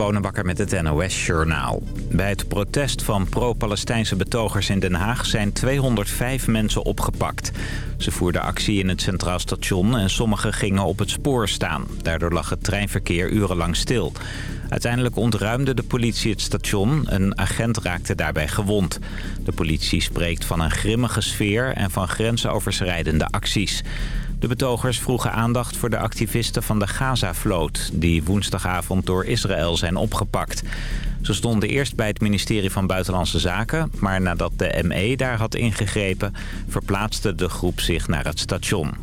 Bonenbakker met het NOS-journaal. Bij het protest van pro-Palestijnse betogers in Den Haag zijn 205 mensen opgepakt. Ze voerden actie in het Centraal Station en sommigen gingen op het spoor staan. Daardoor lag het treinverkeer urenlang stil. Uiteindelijk ontruimde de politie het station. Een agent raakte daarbij gewond. De politie spreekt van een grimmige sfeer en van grensoverschrijdende acties. De betogers vroegen aandacht voor de activisten van de Gaza-vloot... die woensdagavond door Israël zijn opgepakt. Ze stonden eerst bij het ministerie van Buitenlandse Zaken... maar nadat de ME daar had ingegrepen... verplaatste de groep zich naar het station.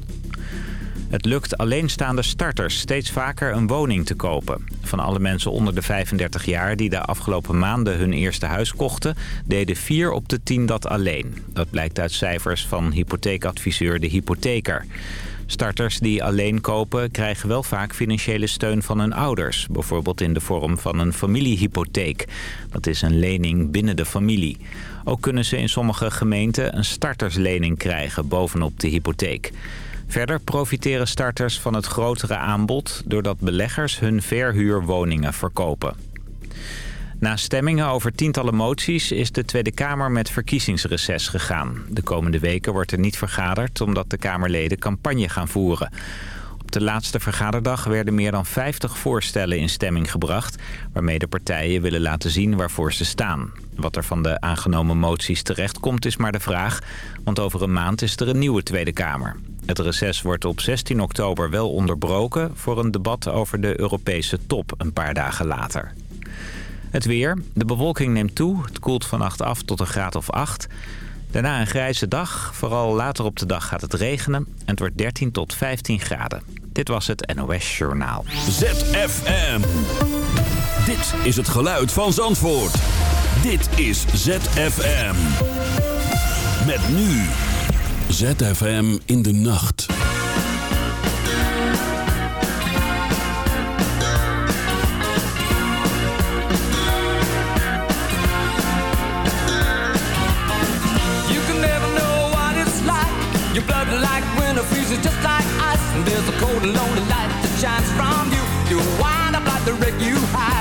Het lukt alleenstaande starters steeds vaker een woning te kopen. Van alle mensen onder de 35 jaar die de afgelopen maanden hun eerste huis kochten... deden 4 op de 10 dat alleen. Dat blijkt uit cijfers van hypotheekadviseur De Hypotheker. Starters die alleen kopen krijgen wel vaak financiële steun van hun ouders. Bijvoorbeeld in de vorm van een familiehypotheek. Dat is een lening binnen de familie. Ook kunnen ze in sommige gemeenten een starterslening krijgen bovenop de hypotheek. Verder profiteren starters van het grotere aanbod... doordat beleggers hun verhuurwoningen verkopen. Na stemmingen over tientallen moties is de Tweede Kamer met verkiezingsreces gegaan. De komende weken wordt er niet vergaderd omdat de Kamerleden campagne gaan voeren. Op de laatste vergaderdag werden meer dan 50 voorstellen in stemming gebracht... waarmee de partijen willen laten zien waarvoor ze staan. Wat er van de aangenomen moties terechtkomt is maar de vraag... want over een maand is er een nieuwe Tweede Kamer. Het reces wordt op 16 oktober wel onderbroken... voor een debat over de Europese top een paar dagen later. Het weer. De bewolking neemt toe. Het koelt vannacht af tot een graad of 8. Daarna een grijze dag. Vooral later op de dag gaat het regenen. En het wordt 13 tot 15 graden. Dit was het NOS Journaal. ZFM. Dit is het geluid van Zandvoort. Dit is ZFM. Met nu. ZFM in de nacht. Just like ice. And there's a cold and lonely light that shines from you. You wind up like the wreck you hide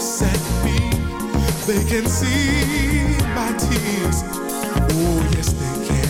upset me. They can see my tears. Oh, yes, they can.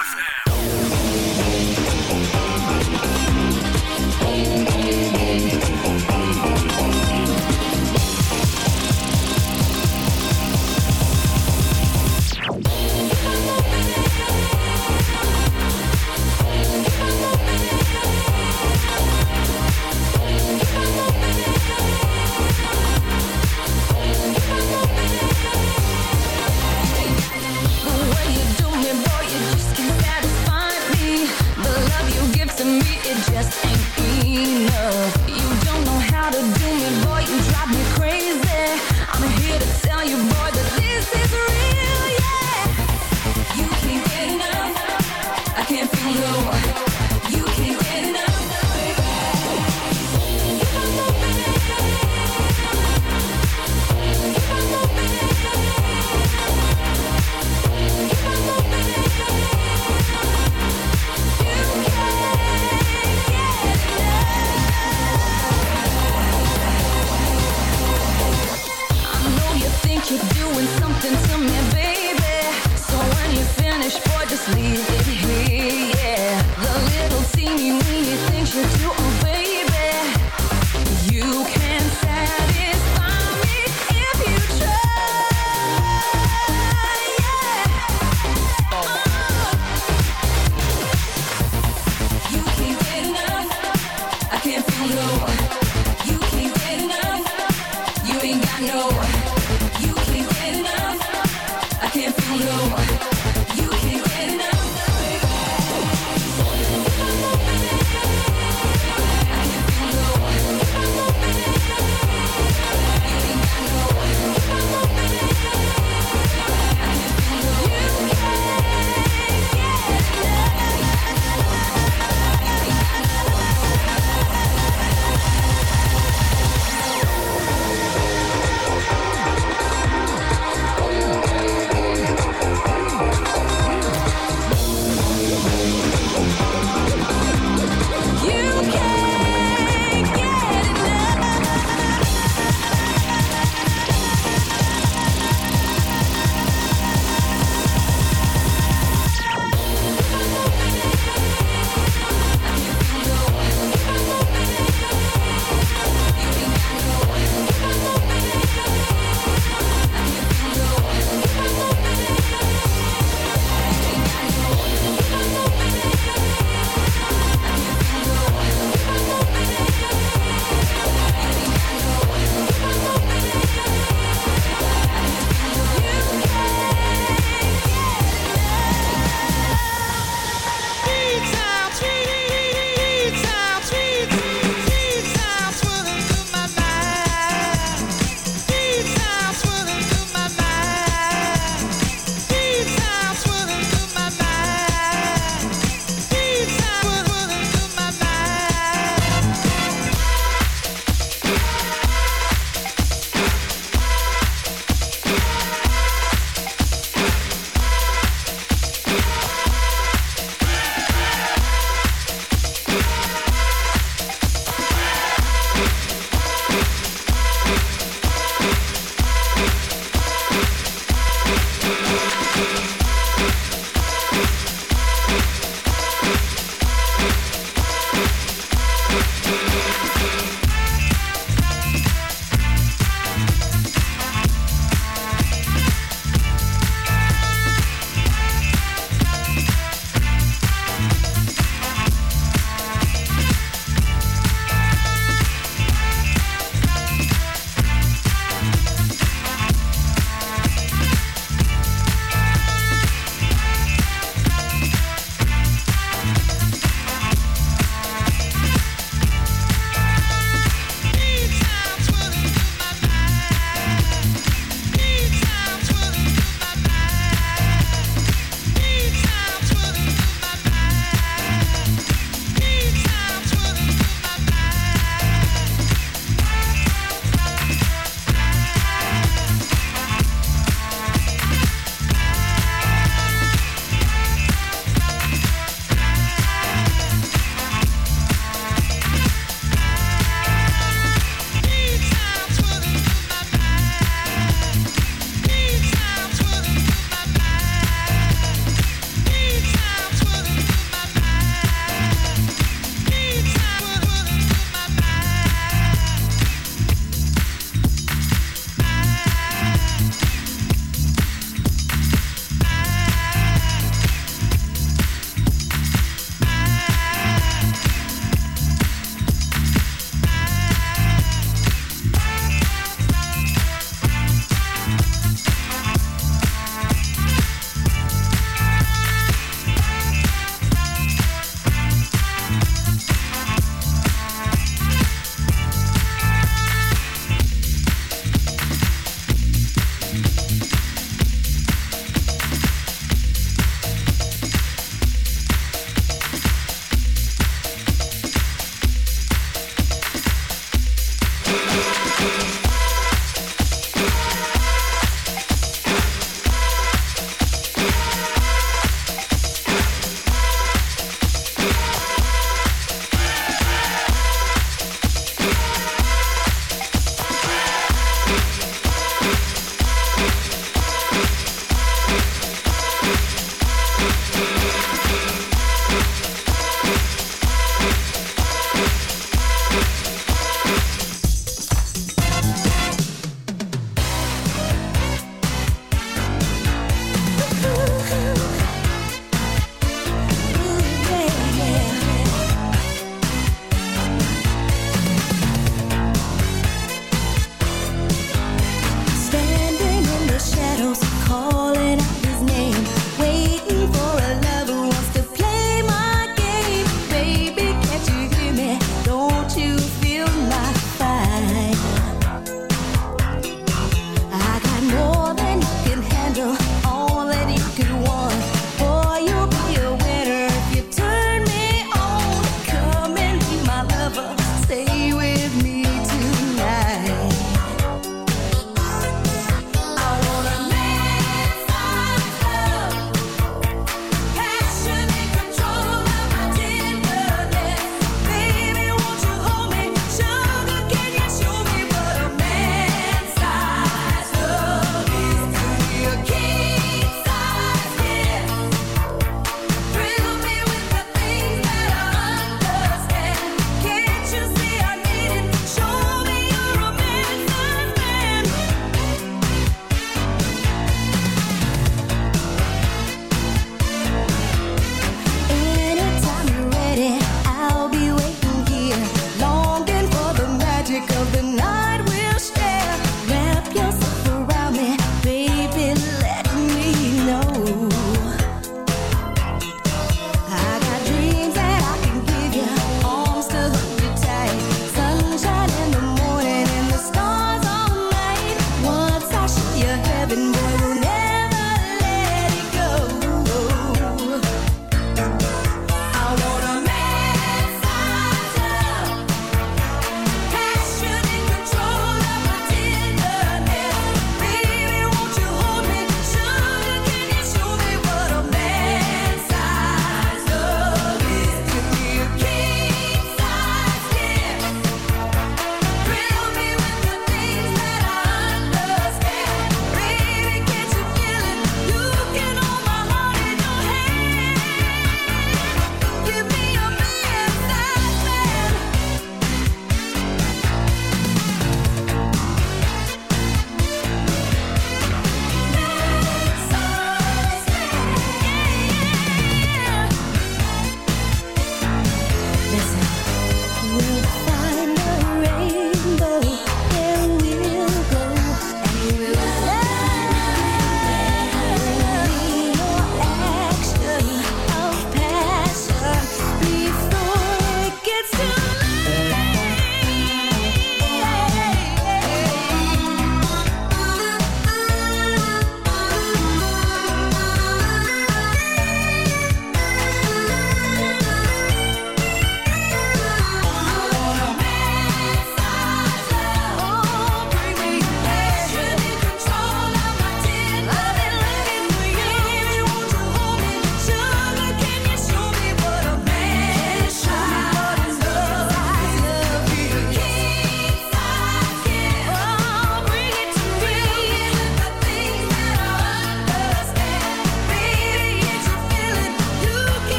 You don't know how to do me, boy, you drive me crazy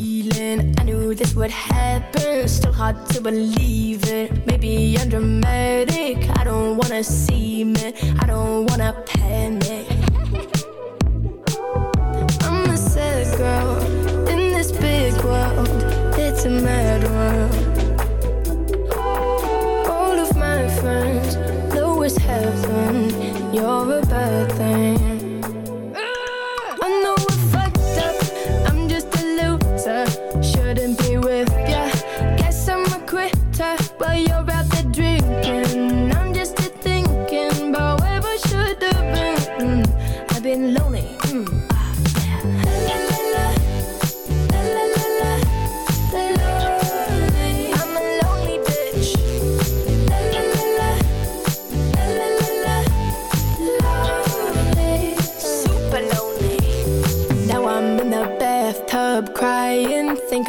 feeling. I knew this would happen, still hard to believe it. Maybe I'm dramatic, I don't wanna see it, I don't wanna panic.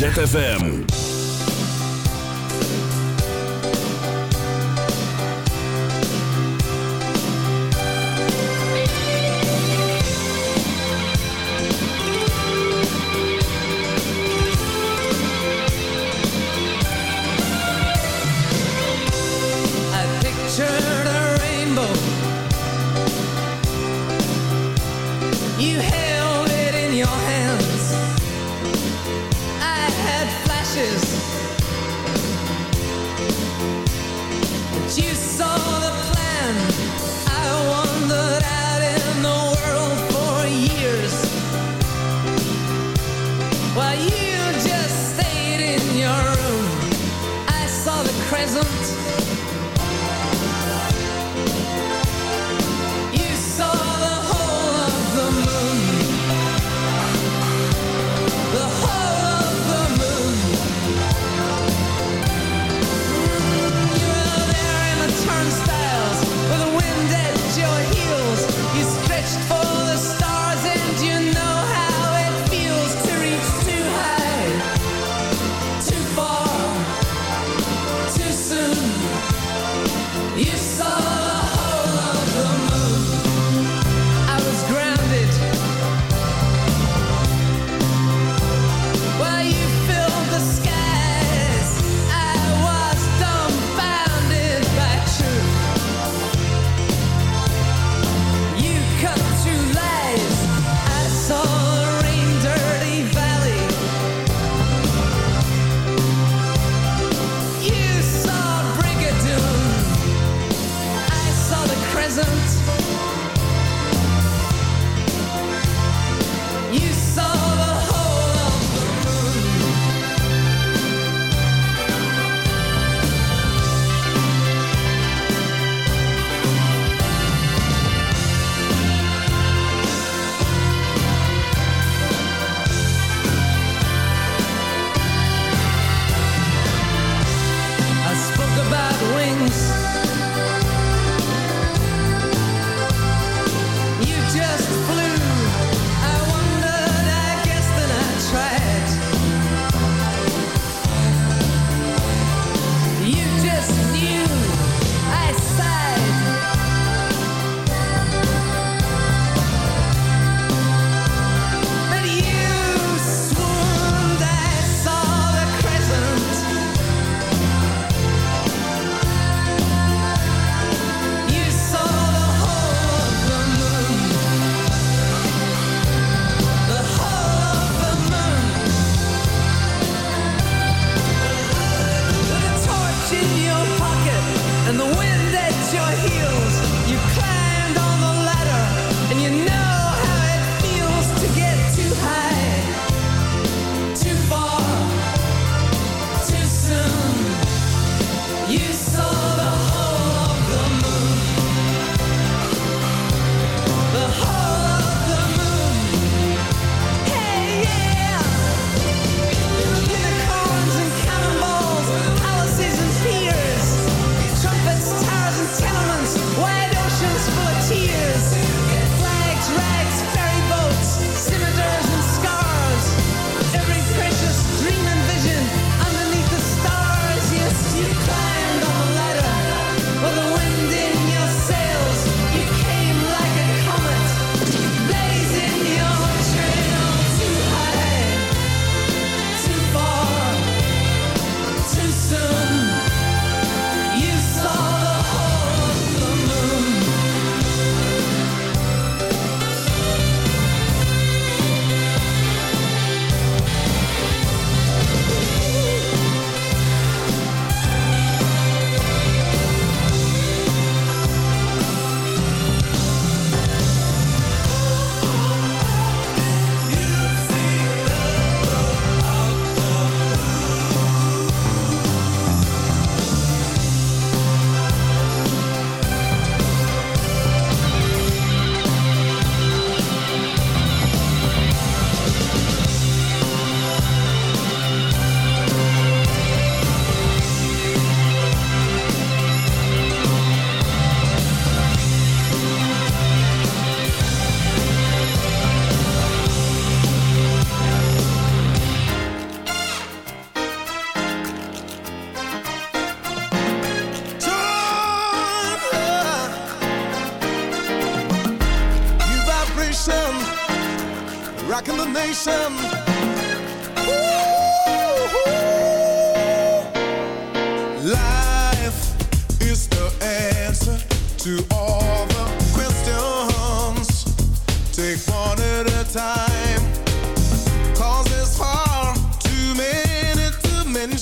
ZFM.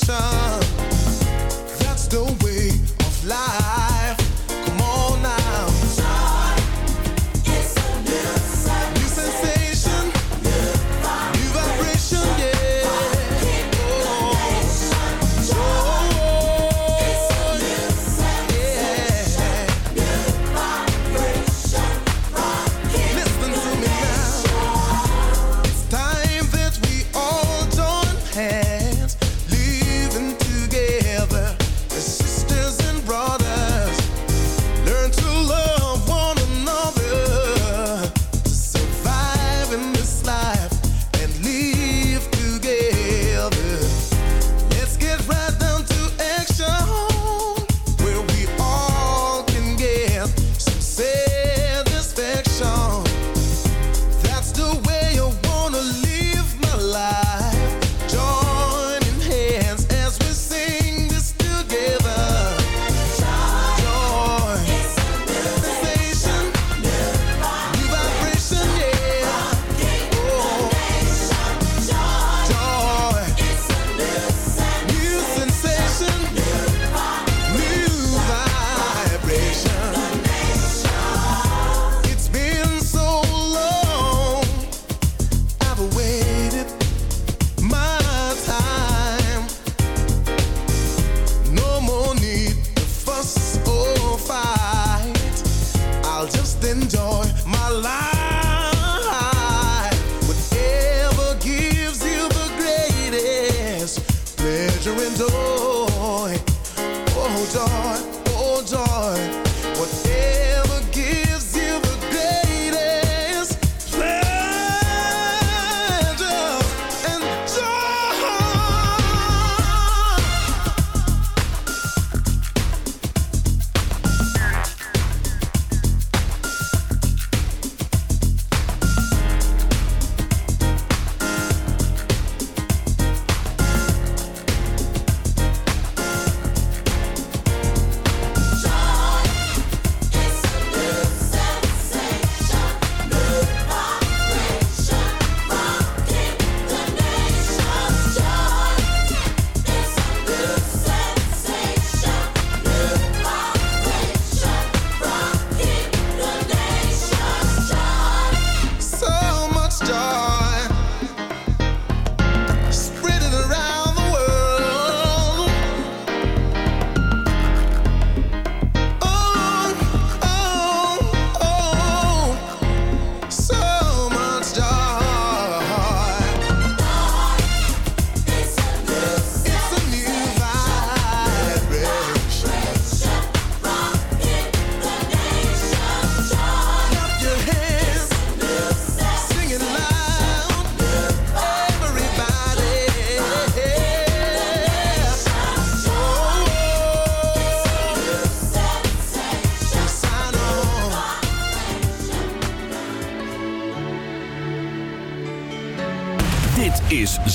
sun